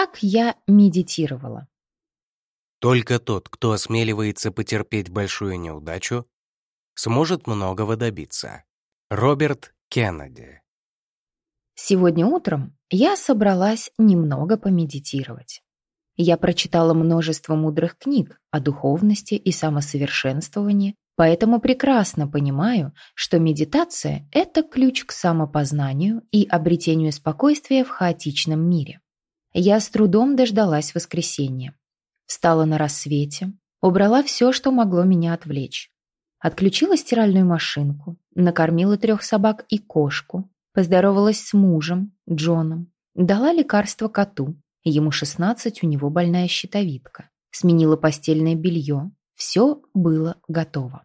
Как я медитировала? Только тот, кто осмеливается потерпеть большую неудачу, сможет многого добиться. Роберт Кеннеди Сегодня утром я собралась немного помедитировать. Я прочитала множество мудрых книг о духовности и самосовершенствовании, поэтому прекрасно понимаю, что медитация – это ключ к самопознанию и обретению спокойствия в хаотичном мире. Я с трудом дождалась воскресенья. Встала на рассвете, убрала все, что могло меня отвлечь. Отключила стиральную машинку, накормила трех собак и кошку, поздоровалась с мужем, Джоном, дала лекарство коту, ему 16, у него больная щитовидка, сменила постельное белье, все было готово.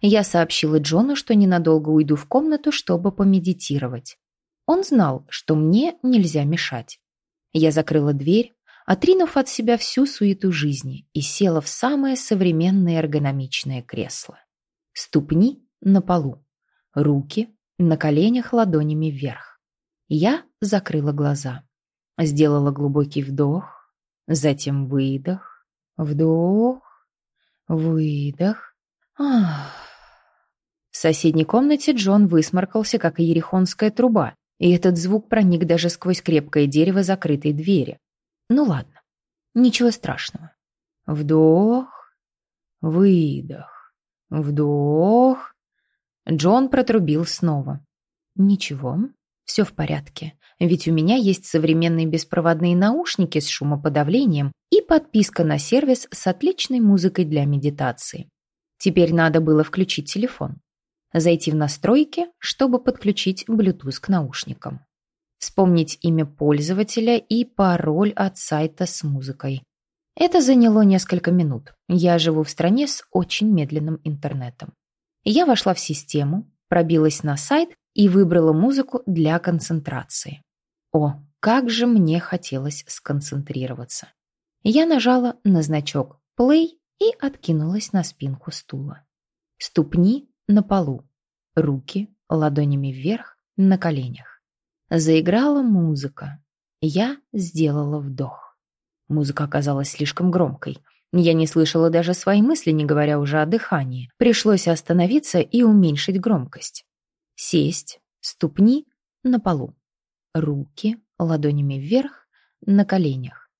Я сообщила Джону, что ненадолго уйду в комнату, чтобы помедитировать. Он знал, что мне нельзя мешать. Я закрыла дверь, отринув от себя всю суету жизни и села в самое современное эргономичное кресло. Ступни на полу, руки на коленях ладонями вверх. Я закрыла глаза, сделала глубокий вдох, затем выдох, вдох, выдох. Ах. В соседней комнате Джон высморкался, как и ерехонская труба, и этот звук проник даже сквозь крепкое дерево закрытой двери. Ну ладно, ничего страшного. Вдох, выдох, вдох. Джон протрубил снова. Ничего, все в порядке, ведь у меня есть современные беспроводные наушники с шумоподавлением и подписка на сервис с отличной музыкой для медитации. Теперь надо было включить телефон зайти в настройки, чтобы подключить Bluetooth к наушникам. Вспомнить имя пользователя и пароль от сайта с музыкой. Это заняло несколько минут. Я живу в стране с очень медленным интернетом. Я вошла в систему, пробилась на сайт и выбрала музыку для концентрации. О, как же мне хотелось сконцентрироваться. Я нажала на значок «Play» и откинулась на спинку стула. Ступни на полу, руки ладонями вверх на коленях. Заиграла музыка. Я сделала вдох. Музыка оказалась слишком громкой. Я не слышала даже свои мысли, не говоря уже о дыхании. Пришлось остановиться и уменьшить громкость. Сесть, ступни на полу. Руки ладонями вверх на коленях.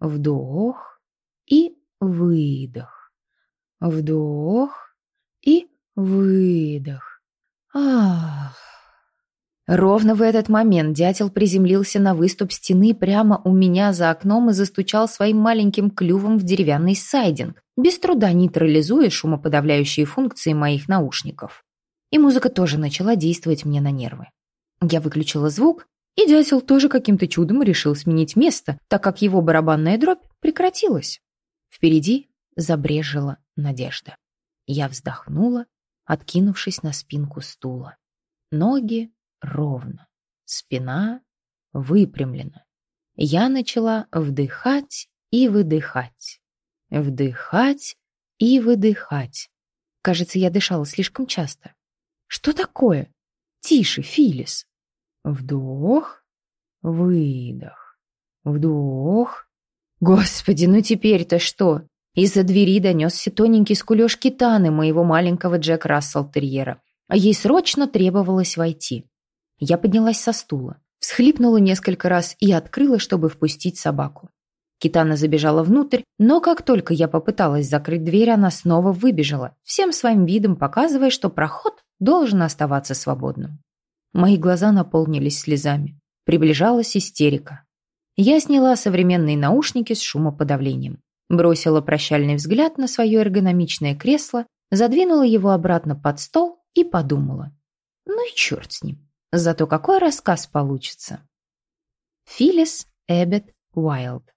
Вдох и выдох. Вдох и Выдох. Ах. Ровно в этот момент дятел приземлился на выступ стены прямо у меня за окном и застучал своим маленьким клювом в деревянный сайдинг, без труда нейтрализуя шумоподавляющие функции моих наушников. И музыка тоже начала действовать мне на нервы. Я выключила звук, и дятел тоже каким-то чудом решил сменить место, так как его барабанная дробь прекратилась. Впереди забрежила надежда. Я вздохнула откинувшись на спинку стула. Ноги ровно, спина выпрямлена. Я начала вдыхать и выдыхать. Вдыхать и выдыхать. Кажется, я дышала слишком часто. Что такое? Тише, Филис. Вдох, выдох, вдох. Господи, ну теперь-то что? Из-за двери донесся тоненький скулеж китаны моего маленького Джек Рассел-терьера, а ей срочно требовалось войти. Я поднялась со стула, всхлипнула несколько раз и открыла, чтобы впустить собаку. Китана забежала внутрь, но как только я попыталась закрыть дверь, она снова выбежала, всем своим видом показывая, что проход должен оставаться свободным. Мои глаза наполнились слезами. Приближалась истерика. Я сняла современные наушники с шумоподавлением. Бросила прощальный взгляд на свое эргономичное кресло, задвинула его обратно под стол и подумала. Ну и черт с ним. Зато какой рассказ получится. Филлис Эббет Уайлд